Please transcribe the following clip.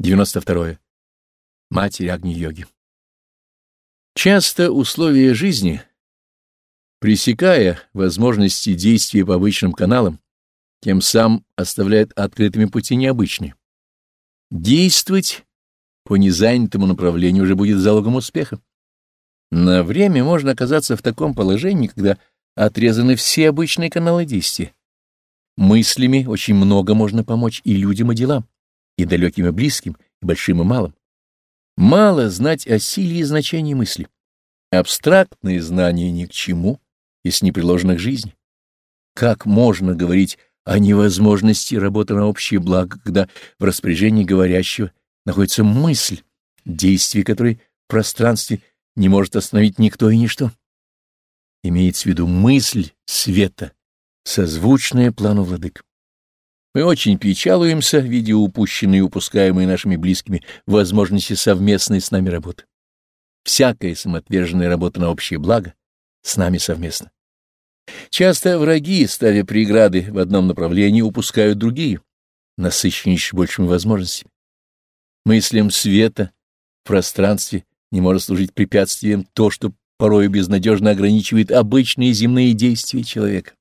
92. Матерь Агни-йоги. Часто условия жизни, пресекая возможности действия по обычным каналам, тем самым оставляют открытыми пути необычные. Действовать по незанятому направлению уже будет залогом успеха. На время можно оказаться в таком положении, когда отрезаны все обычные каналы действия. Мыслями очень много можно помочь и людям, и делам и далеким, и близким, и большим, и малым. Мало знать о силе и значении мысли. Абстрактные знания ни к чему, если не приложено к жизни. Как можно говорить о невозможности работы на общее благо, когда в распоряжении говорящего находится мысль, действие которой в пространстве не может остановить никто и ничто? Имеется в виду мысль света, созвучная плану владык. Мы очень печалуемся, видя упущенные и упускаемые нашими близкими возможности совместной с нами работы. Всякая самоотверженная работа на общее благо с нами совместно. Часто враги, ставя преграды в одном направлении, упускают другие, насыщеннейшие большими возможностями. Мыслям света в пространстве не может служить препятствием то, что порою безнадежно ограничивает обычные земные действия человека.